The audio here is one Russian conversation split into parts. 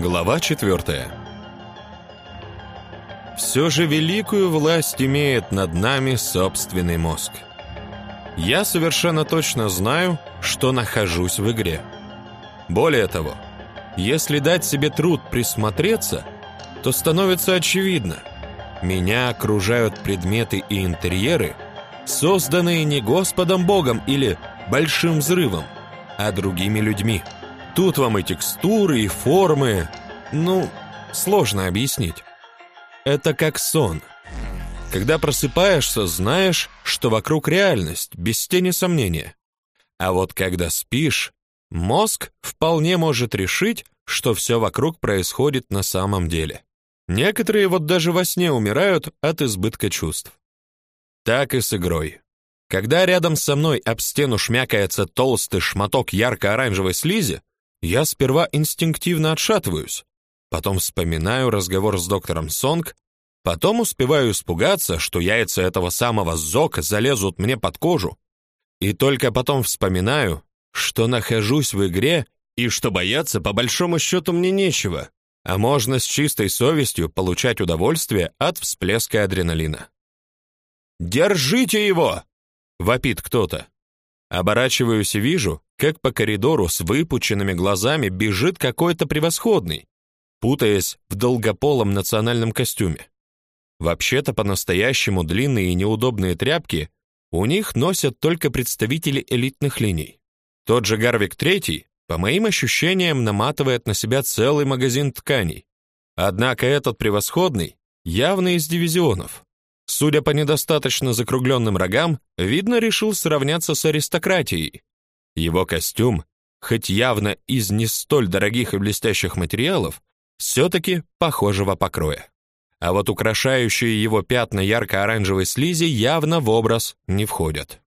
Глава 4. Все же великую власть имеет над нами собственный мозг. Я совершенно точно знаю, что нахожусь в игре. Более того, если дать себе труд присмотреться, то становится очевидно. Меня окружают предметы и интерьеры, созданные не Господом Богом или Большим Взрывом, а другими людьми. Тут вам и текстуры, и формы. Ну, сложно объяснить. Это как сон. Когда просыпаешься, знаешь, что вокруг реальность, без тени сомнения. А вот когда спишь, мозг вполне может решить, что все вокруг происходит на самом деле. Некоторые вот даже во сне умирают от избытка чувств. Так и с игрой. Когда рядом со мной об стену шмякается толстый шматок ярко-оранжевой слизи, я сперва инстинктивно отшатываюсь, потом вспоминаю разговор с доктором Сонг, потом успеваю испугаться, что яйца этого самого Зока залезут мне под кожу, и только потом вспоминаю, что нахожусь в игре и что бояться по большому счету мне нечего, а можно с чистой совестью получать удовольствие от всплеска адреналина. «Держите его!» — вопит кто-то. Оборачиваюсь и вижу, как по коридору с выпученными глазами бежит какой-то превосходный, путаясь в долгополом национальном костюме. Вообще-то по-настоящему длинные и неудобные тряпки у них носят только представители элитных линий. Тот же Гарвик III, по моим ощущениям, наматывает на себя целый магазин тканей. Однако этот превосходный явно из дивизионов. Судя по недостаточно закругленным рогам, видно, решил сравняться с аристократией. Его костюм, хоть явно из не столь дорогих и блестящих материалов, все-таки похожего покроя. А вот украшающие его пятна ярко-оранжевой слизи явно в образ не входят.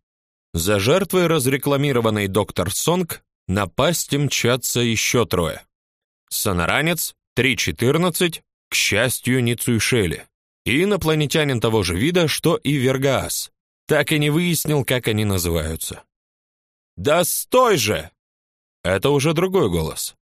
За жертвой разрекламированной доктор Сонг напасть мчатся еще трое. Сонаранец 3.14, к счастью, не Цуйшели и инопланетянин того же вида, что и Вергаас. Так и не выяснил, как они называются. «Да стой же!» Это уже другой голос.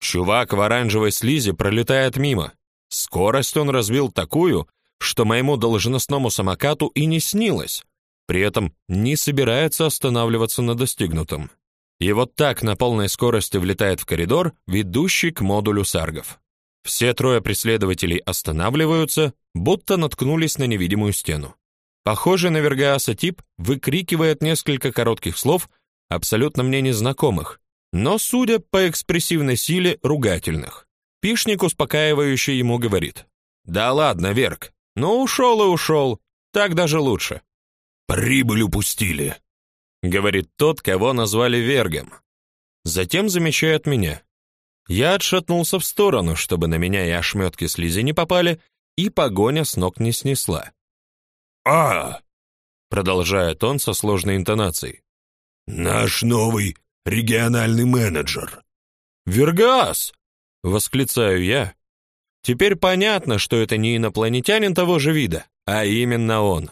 Чувак в оранжевой слизи пролетает мимо. Скорость он развил такую, что моему должностному самокату и не снилось. При этом не собирается останавливаться на достигнутом. И вот так на полной скорости влетает в коридор, ведущий к модулю саргов. Все трое преследователей останавливаются, будто наткнулись на невидимую стену. Похожий на Вергааса тип выкрикивает несколько коротких слов, абсолютно мне незнакомых, но, судя по экспрессивной силе, ругательных. Пишник успокаивающе ему говорит. «Да ладно, Верк, ну ушел и ушел, так даже лучше». «Прибыль упустили», — говорит тот, кого назвали Вергом. Затем замечает меня. Я отшатнулся в сторону, чтобы на меня и ошметки слизи не попали, и погоня с ног не снесла. «А!» — продолжает он со сложной интонацией. «Наш новый региональный менеджер». «Вергас!» — восклицаю я. Теперь понятно, что это не инопланетянин того же вида, а именно он.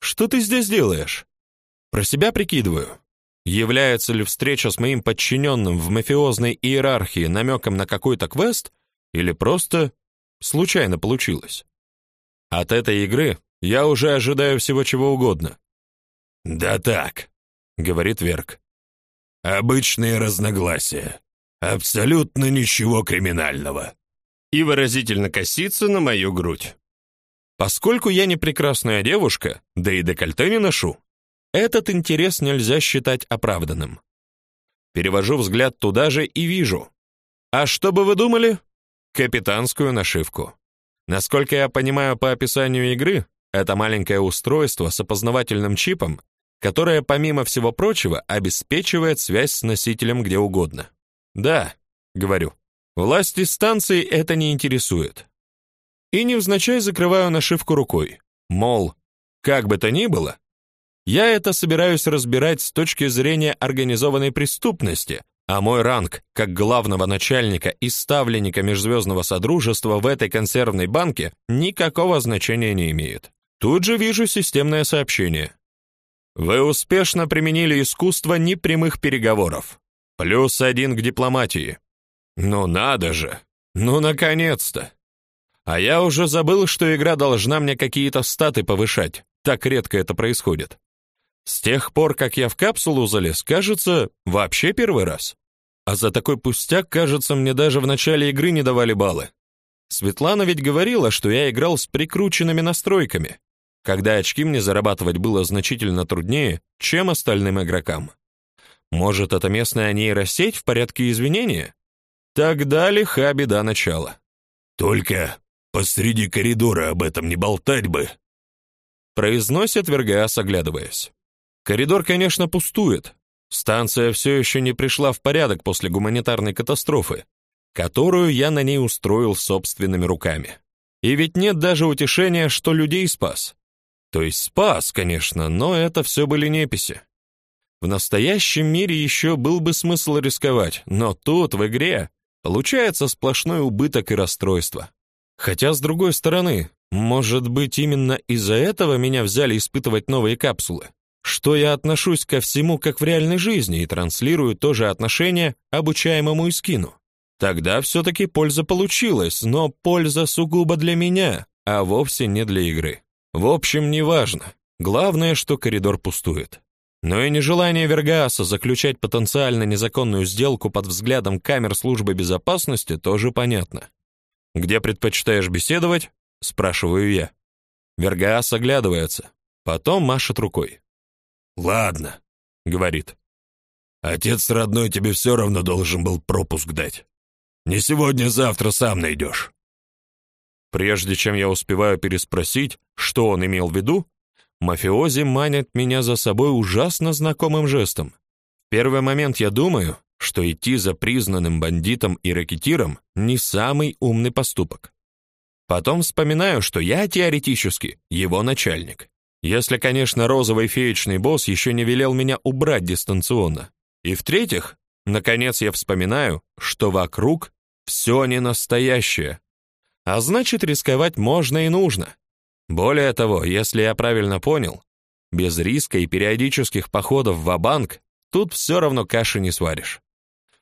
«Что ты здесь делаешь?» Про себя прикидываю. Является ли встреча с моим подчиненным в мафиозной иерархии намеком на какой-то квест или просто случайно получилось? От этой игры я уже ожидаю всего чего угодно. Да так, говорит Верк. Обычные разногласия. Абсолютно ничего криминального. И выразительно косится на мою грудь. Поскольку я не прекрасная девушка, да и декольте не ношу, этот интерес нельзя считать оправданным. Перевожу взгляд туда же и вижу. А что бы вы думали? Капитанскую нашивку. Насколько я понимаю по описанию игры, это маленькое устройство с опознавательным чипом, которое, помимо всего прочего, обеспечивает связь с носителем где угодно. Да, говорю. Власти станции это не интересует. И невзначай закрываю нашивку рукой. Мол, как бы то ни было, я это собираюсь разбирать с точки зрения организованной преступности, а мой ранг как главного начальника и ставленника Межзвездного Содружества в этой консервной банке никакого значения не имеет. Тут же вижу системное сообщение. Вы успешно применили искусство непрямых переговоров. Плюс один к дипломатии. Ну надо же! Ну, наконец-то! А я уже забыл, что игра должна мне какие-то статы повышать. Так редко это происходит. С тех пор, как я в капсулу залез, кажется, вообще первый раз. А за такой пустяк, кажется, мне даже в начале игры не давали баллы. Светлана ведь говорила, что я играл с прикрученными настройками, когда очки мне зарабатывать было значительно труднее, чем остальным игрокам. Может, это местная нейросеть в порядке извинения? Тогда лиха беда начала. Только посреди коридора об этом не болтать бы, произносит Вергас, оглядываясь. Коридор, конечно, пустует. Станция все еще не пришла в порядок после гуманитарной катастрофы, которую я на ней устроил собственными руками. И ведь нет даже утешения, что людей спас. То есть спас, конечно, но это все были неписи. В настоящем мире еще был бы смысл рисковать, но тут, в игре, получается сплошной убыток и расстройство. Хотя, с другой стороны, может быть, именно из-за этого меня взяли испытывать новые капсулы? что я отношусь ко всему как в реальной жизни и транслирую то же отношение обучаемому Искину. Тогда все-таки польза получилась, но польза сугубо для меня, а вовсе не для игры. В общем, неважно. Главное, что коридор пустует. Но и нежелание Вергааса заключать потенциально незаконную сделку под взглядом камер службы безопасности тоже понятно. «Где предпочитаешь беседовать?» — спрашиваю я. Вергаас оглядывается, потом машет рукой. «Ладно», — говорит. «Отец родной тебе все равно должен был пропуск дать. Не сегодня, завтра сам найдешь». Прежде чем я успеваю переспросить, что он имел в виду, мафиози манят меня за собой ужасно знакомым жестом. В первый момент я думаю, что идти за признанным бандитом и ракетиром не самый умный поступок. Потом вспоминаю, что я теоретически его начальник. Если, конечно, розовый феечный босс еще не велел меня убрать дистанционно. И в-третьих, наконец я вспоминаю, что вокруг все не настоящее. А значит, рисковать можно и нужно. Более того, если я правильно понял, без риска и периодических походов в банк тут все равно каши не сваришь.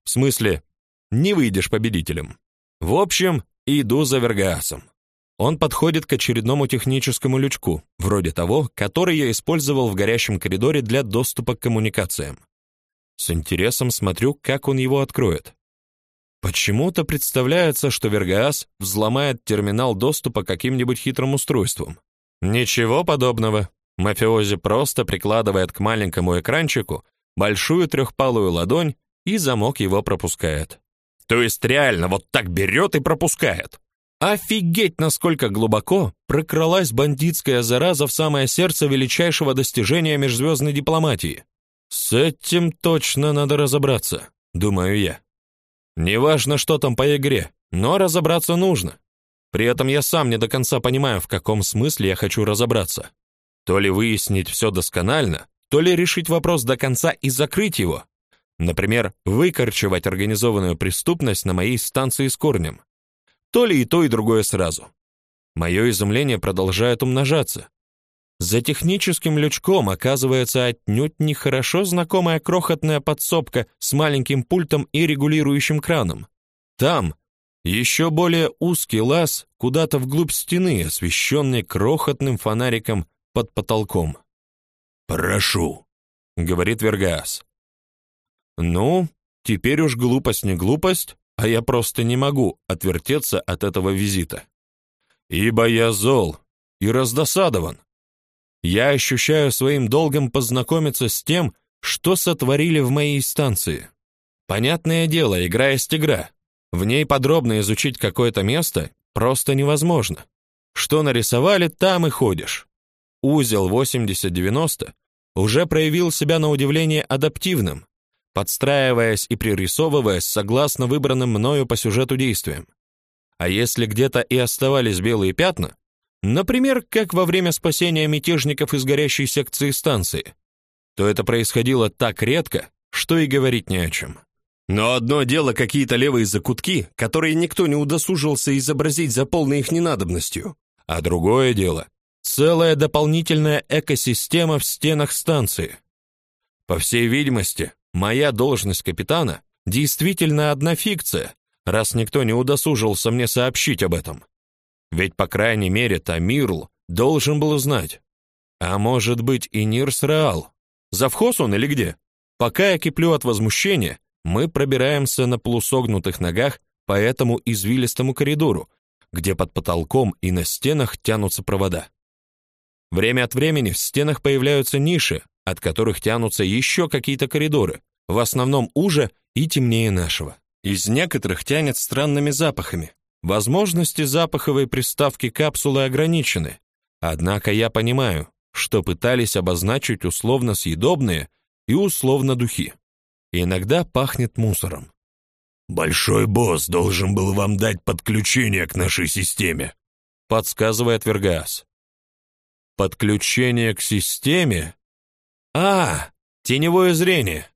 В смысле, не выйдешь победителем. В общем, иду за Вергаасом. Он подходит к очередному техническому лючку, вроде того, который я использовал в горящем коридоре для доступа к коммуникациям. С интересом смотрю, как он его откроет. Почему-то представляется, что Вергаас взломает терминал доступа каким-нибудь хитрым устройством. Ничего подобного. Мафиози просто прикладывает к маленькому экранчику большую трехпалую ладонь и замок его пропускает. То есть реально вот так берет и пропускает. Офигеть, насколько глубоко прокралась бандитская зараза в самое сердце величайшего достижения межзвездной дипломатии. С этим точно надо разобраться, думаю я. Неважно, что там по игре, но разобраться нужно. При этом я сам не до конца понимаю, в каком смысле я хочу разобраться. То ли выяснить все досконально, то ли решить вопрос до конца и закрыть его. Например, выкорчевать организованную преступность на моей станции с корнем то ли и то, и другое сразу. Мое изумление продолжает умножаться. За техническим лючком оказывается отнюдь не хорошо знакомая крохотная подсобка с маленьким пультом и регулирующим краном. Там еще более узкий лаз куда-то вглубь стены, освещенный крохотным фонариком под потолком. «Прошу», — говорит Вергаас. «Ну, теперь уж глупость не глупость, а я просто не могу отвертеться от этого визита. Ибо я зол и раздосадован. Я ощущаю своим долгом познакомиться с тем, что сотворили в моей станции. Понятное дело, игра есть игра. В ней подробно изучить какое-то место просто невозможно. Что нарисовали, там и ходишь. Узел 8090 уже проявил себя на удивление адаптивным, подстраиваясь и пририсовываясь согласно выбранным мною по сюжету действиям. А если где-то и оставались белые пятна, например, как во время спасения мятежников из горящей секции станции, то это происходило так редко, что и говорить не о чем. Но одно дело какие-то левые закутки, которые никто не удосужился изобразить за полной их ненадобностью, а другое дело целая дополнительная экосистема в стенах станции. По всей видимости, Моя должность капитана действительно одна фикция, раз никто не удосужился мне сообщить об этом. Ведь, по крайней мере, Тамирл должен был знать. А может быть и Нирс Реал? Завхоз он или где? Пока я киплю от возмущения, мы пробираемся на полусогнутых ногах по этому извилистому коридору, где под потолком и на стенах тянутся провода. Время от времени в стенах появляются ниши, от которых тянутся еще какие-то коридоры, в основном уже и темнее нашего. Из некоторых тянет странными запахами. Возможности запаховой приставки капсулы ограничены. Однако я понимаю, что пытались обозначить условно съедобные и условно духи. иногда пахнет мусором. Большой босс должен был вам дать подключение к нашей системе, подсказывает Вергас. Подключение к системе? А, теневое зрение.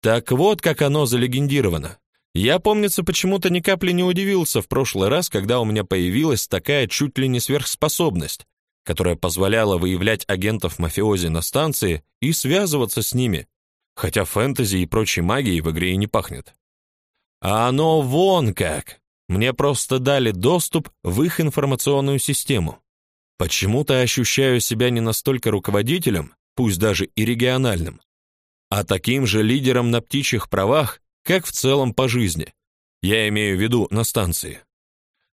Так вот, как оно залегендировано. Я, помнится, почему-то ни капли не удивился в прошлый раз, когда у меня появилась такая чуть ли не сверхспособность, которая позволяла выявлять агентов мафиози на станции и связываться с ними, хотя фэнтези и прочей магией в игре и не пахнет. А оно вон как! Мне просто дали доступ в их информационную систему. Почему-то ощущаю себя не настолько руководителем, пусть даже и региональным, а таким же лидером на птичьих правах, как в целом по жизни. Я имею в виду на станции.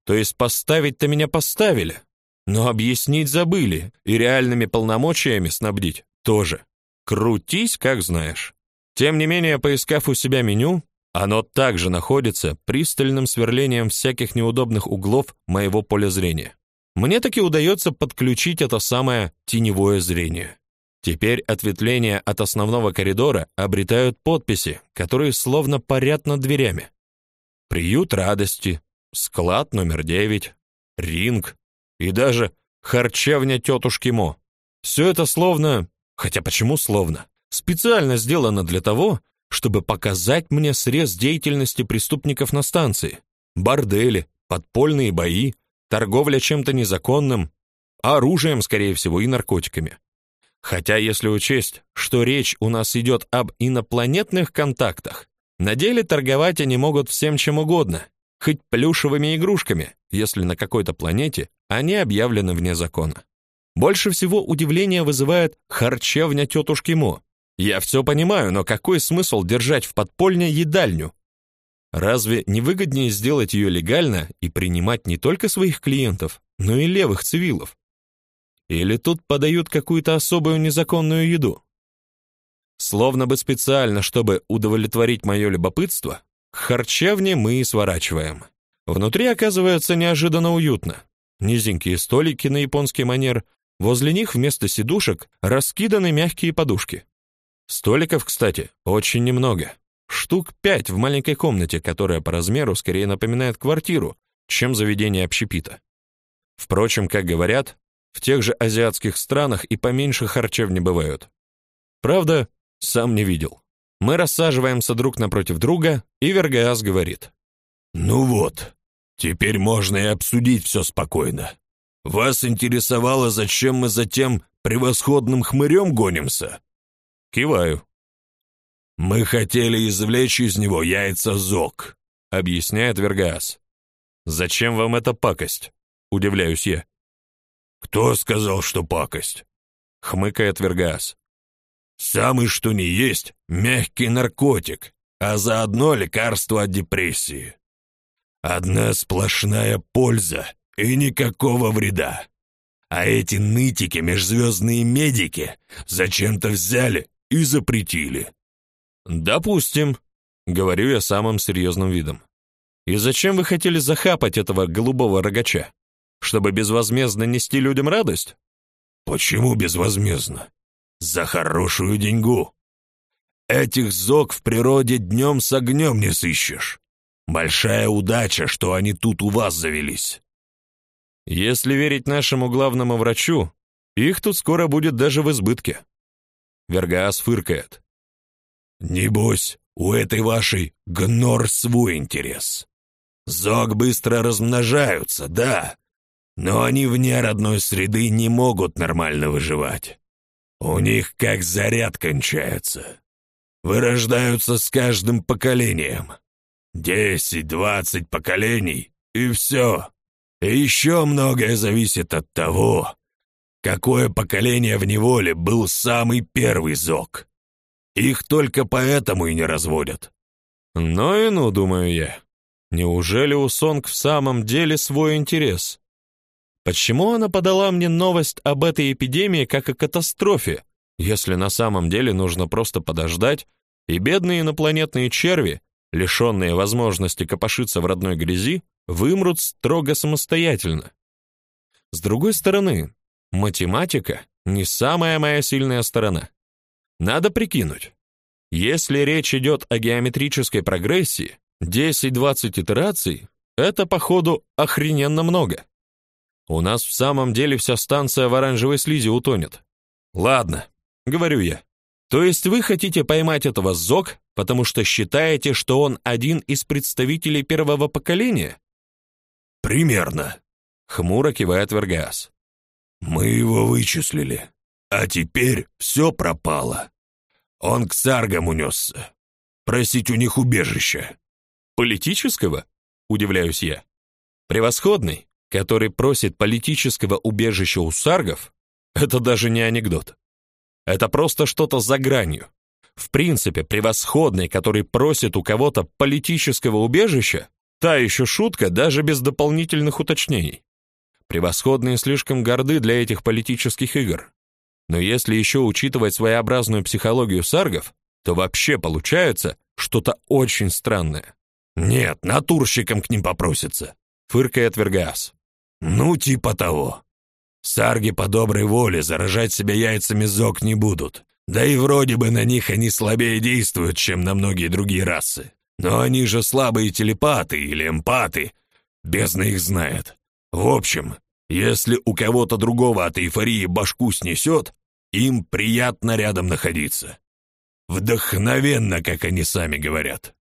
То есть поставить-то меня поставили, но объяснить забыли, и реальными полномочиями снабдить тоже. Крутись, как знаешь. Тем не менее, поискав у себя меню, оно также находится пристальным сверлением всяких неудобных углов моего поля зрения. Мне таки удается подключить это самое теневое зрение. Теперь ответвления от основного коридора обретают подписи, которые словно парят над дверями. Приют радости, склад номер 9, ринг и даже харчевня тетушки Мо. Все это словно, хотя почему словно, специально сделано для того, чтобы показать мне срез деятельности преступников на станции. Бордели, подпольные бои, торговля чем-то незаконным, оружием, скорее всего, и наркотиками. Хотя, если учесть, что речь у нас идет об инопланетных контактах, на деле торговать они могут всем чем угодно, хоть плюшевыми игрушками, если на какой-то планете они объявлены вне закона. Больше всего удивления вызывает харчевня тетушки Мо. Я все понимаю, но какой смысл держать в подпольне едальню, Разве не выгоднее сделать ее легально и принимать не только своих клиентов, но и левых цивилов? Или тут подают какую-то особую незаконную еду? Словно бы специально, чтобы удовлетворить мое любопытство, к харчевне мы и сворачиваем. Внутри оказывается неожиданно уютно. Низенькие столики на японский манер, возле них вместо сидушек раскиданы мягкие подушки. Столиков, кстати, очень немного. Штук пять в маленькой комнате, которая по размеру скорее напоминает квартиру, чем заведение общепита. Впрочем, как говорят, в тех же азиатских странах и поменьше харчевни бывают. Правда, сам не видел. Мы рассаживаемся друг напротив друга, и Вергаас говорит. «Ну вот, теперь можно и обсудить все спокойно. Вас интересовало, зачем мы за тем превосходным хмырем гонимся?» Киваю. «Мы хотели извлечь из него яйца Зок», — объясняет Вергас. «Зачем вам эта пакость?» — удивляюсь я. «Кто сказал, что пакость?» — хмыкает Вергас. «Самый что ни есть мягкий наркотик, а заодно лекарство от депрессии. Одна сплошная польза и никакого вреда. А эти нытики, межзвездные медики, зачем-то взяли и запретили. «Допустим», — говорю я самым серьезным видом. «И зачем вы хотели захапать этого голубого рогача? Чтобы безвозмездно нести людям радость?» «Почему безвозмездно? За хорошую деньгу. Этих зог в природе днем с огнем не сыщешь. Большая удача, что они тут у вас завелись». «Если верить нашему главному врачу, их тут скоро будет даже в избытке». Вергаас фыркает. Небось, у этой вашей гнор свой интерес. Зог быстро размножаются, да, но они вне родной среды не могут нормально выживать. У них как заряд кончается. Вырождаются с каждым поколением. Десять-двадцать поколений, и все. И еще многое зависит от того, какое поколение в неволе был самый первый зок. Их только поэтому и не разводят. Ну и ну, думаю я. Неужели у Сонг в самом деле свой интерес? Почему она подала мне новость об этой эпидемии как о катастрофе, если на самом деле нужно просто подождать, и бедные инопланетные черви, лишенные возможности копошиться в родной грязи, вымрут строго самостоятельно? С другой стороны, Математика не самая моя сильная сторона. Надо прикинуть. Если речь идет о геометрической прогрессии, 10-20 итераций — это, походу, охрененно много. У нас в самом деле вся станция в оранжевой слизи утонет. Ладно, говорю я. То есть вы хотите поймать этого ЗОК, потому что считаете, что он один из представителей первого поколения? Примерно. Хмуро кивает Вергас. Мы его вычислили, а теперь все пропало. Он к саргам унесся. Просить у них убежища. Политического? Удивляюсь я. Превосходный, который просит политического убежища у саргов, это даже не анекдот. Это просто что-то за гранью. В принципе, превосходный, который просит у кого-то политического убежища, та еще шутка даже без дополнительных уточнений. Превосходные слишком горды для этих политических игр. Но если еще учитывать своеобразную психологию саргов, то вообще получается что-то очень странное. Нет, натурщиком к ним попросится, фыркает Вергас. Ну, типа того. Сарги по доброй воле заражать себя яйцами зок не будут. Да и вроде бы на них они слабее действуют, чем на многие другие расы. Но они же слабые телепаты или эмпаты. Бездна их знает. В общем, если у кого-то другого от эйфории башку снесет, им приятно рядом находиться. Вдохновенно, как они сами говорят.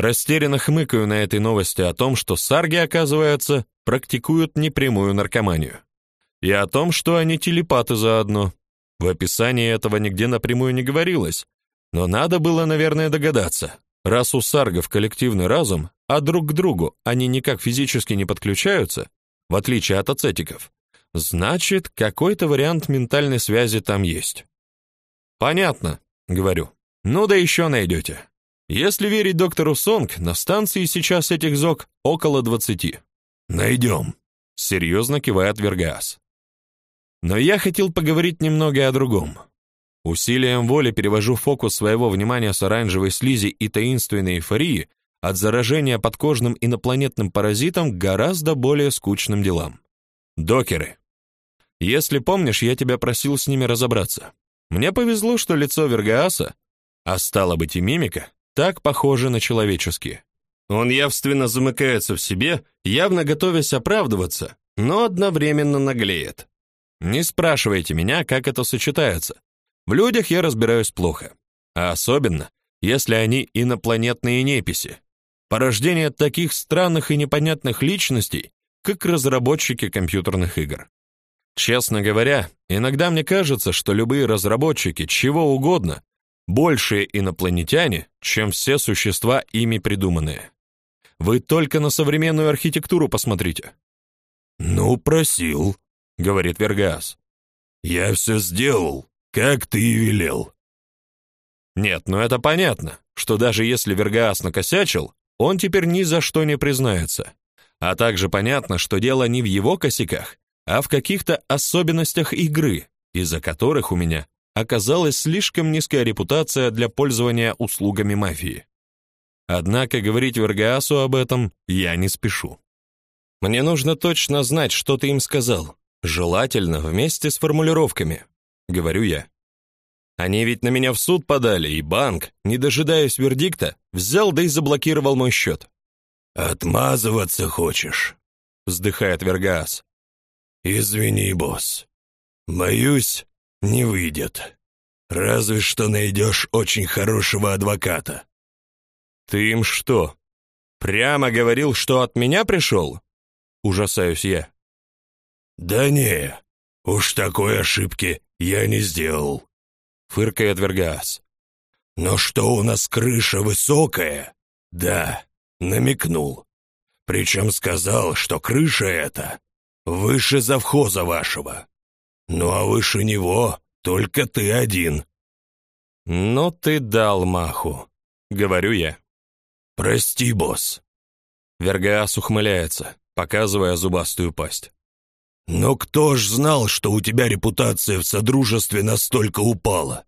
Растерянно хмыкаю на этой новости о том, что сарги, оказывается, практикуют непрямую наркоманию. И о том, что они телепаты заодно. В описании этого нигде напрямую не говорилось, но надо было, наверное, догадаться. Раз у саргов коллективный разум, а друг к другу они никак физически не подключаются, в отличие от ацетиков. Значит, какой-то вариант ментальной связи там есть. Понятно, говорю. Ну да еще найдете. Если верить доктору Сонг, на станции сейчас этих зок около двадцати. Найдем», — серьезно кивает Вергас. Но я хотел поговорить немного о другом. Усилием воли перевожу фокус своего внимания с оранжевой слизи и таинственной эйфории от заражения подкожным инопланетным паразитом к гораздо более скучным делам. Докеры. Если помнишь, я тебя просил с ними разобраться. Мне повезло, что лицо Вергааса, а стало быть и мимика, так похоже на человеческие. Он явственно замыкается в себе, явно готовясь оправдываться, но одновременно наглеет. Не спрашивайте меня, как это сочетается. В людях я разбираюсь плохо, а особенно, если они инопланетные неписи, порождение таких странных и непонятных личностей, как разработчики компьютерных игр. Честно говоря, иногда мне кажется, что любые разработчики чего угодно большие инопланетяне, чем все существа ими придуманные. Вы только на современную архитектуру посмотрите. Ну, просил, говорит Вергас. Я все сделал, как ты и велел. Нет, ну это понятно, что даже если Вергаас накосячил, он теперь ни за что не признается. А также понятно, что дело не в его косяках, а в каких-то особенностях игры, из-за которых у меня оказалась слишком низкая репутация для пользования услугами мафии. Однако говорить Вергаасу об этом я не спешу. Мне нужно точно знать, что ты им сказал, желательно вместе с формулировками, говорю я. Они ведь на меня в суд подали, и банк, не дожидаясь вердикта, взял да и заблокировал мой счет. «Отмазываться хочешь?» — вздыхает Вергас. «Извини, босс. Боюсь, не выйдет. Разве что найдешь очень хорошего адвоката». «Ты им что, прямо говорил, что от меня пришел?» Ужасаюсь я. «Да не, уж такой ошибки я не сделал фыркает Вергас. Но что у нас крыша высокая? Да, намекнул. Причем сказал, что крыша эта выше завхоза вашего. Ну а выше него только ты один. «Ну ты дал маху», — говорю я. «Прости, босс». Вергаас ухмыляется, показывая зубастую пасть. «Но кто ж знал, что у тебя репутация в Содружестве настолько упала?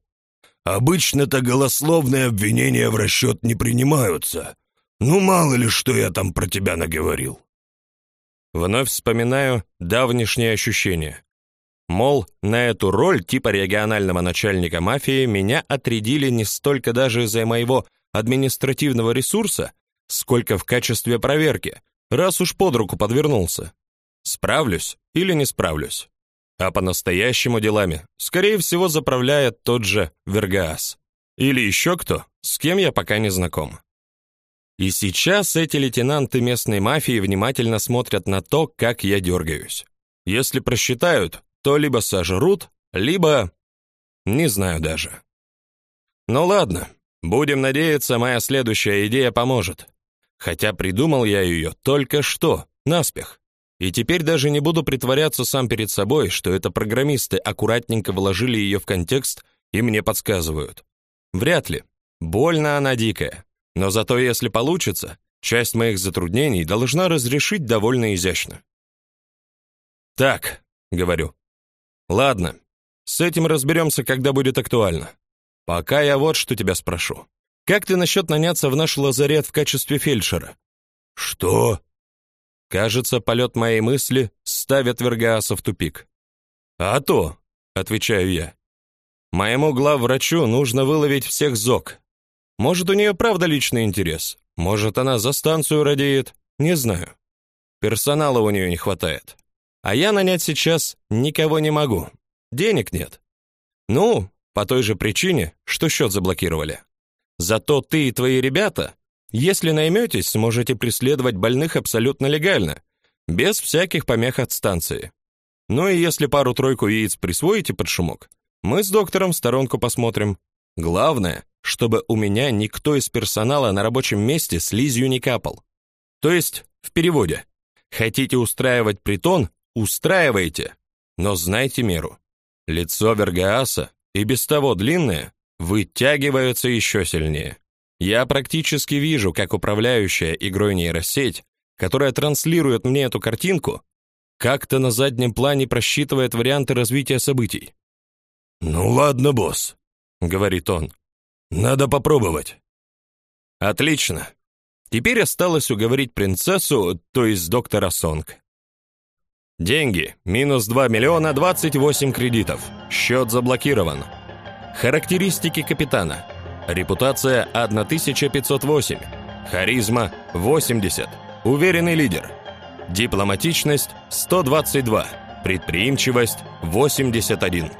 Обычно-то голословные обвинения в расчет не принимаются. Ну, мало ли, что я там про тебя наговорил». Вновь вспоминаю давнишние ощущения. Мол, на эту роль типа регионального начальника мафии меня отрядили не столько даже из-за моего административного ресурса, сколько в качестве проверки, раз уж под руку подвернулся. Справлюсь или не справлюсь. А по-настоящему делами, скорее всего, заправляет тот же Вергаас. Или еще кто, с кем я пока не знаком. И сейчас эти лейтенанты местной мафии внимательно смотрят на то, как я дергаюсь. Если просчитают, то либо сожрут, либо... не знаю даже. Ну ладно, будем надеяться, моя следующая идея поможет. Хотя придумал я ее только что, наспех. И теперь даже не буду притворяться сам перед собой, что это программисты аккуратненько вложили ее в контекст и мне подсказывают. Вряд ли. Больно она дикая. Но зато если получится, часть моих затруднений должна разрешить довольно изящно. Так, говорю. Ладно, с этим разберемся, когда будет актуально. Пока я вот что тебя спрошу. Как ты насчет наняться в наш лазарет в качестве фельдшера? Что? Кажется, полет моей мысли ставит Вергааса в тупик. «А то», — отвечаю я. «Моему главврачу нужно выловить всех ЗОК. Может, у нее правда личный интерес. Может, она за станцию радеет. Не знаю. Персонала у нее не хватает. А я нанять сейчас никого не могу. Денег нет. Ну, по той же причине, что счет заблокировали. Зато ты и твои ребята если найметесь, сможете преследовать больных абсолютно легально, без всяких помех от станции. Ну и если пару-тройку яиц присвоите под шумок, мы с доктором в сторонку посмотрим. Главное, чтобы у меня никто из персонала на рабочем месте слизью не капал. То есть, в переводе, хотите устраивать притон устраивайте, но знайте меру. Лицо Вергааса и без того длинное вытягивается еще сильнее. Я практически вижу, как управляющая игрой нейросеть, которая транслирует мне эту картинку, как-то на заднем плане просчитывает варианты развития событий. «Ну ладно, босс», — говорит он. «Надо попробовать». «Отлично. Теперь осталось уговорить принцессу, то есть доктора Сонг. Деньги – минус 2 миллиона 28 кредитов. Счет заблокирован. Характеристики капитана – Репутация 1508. Харизма 80. Уверенный лидер. Дипломатичность 122. Предприимчивость 81.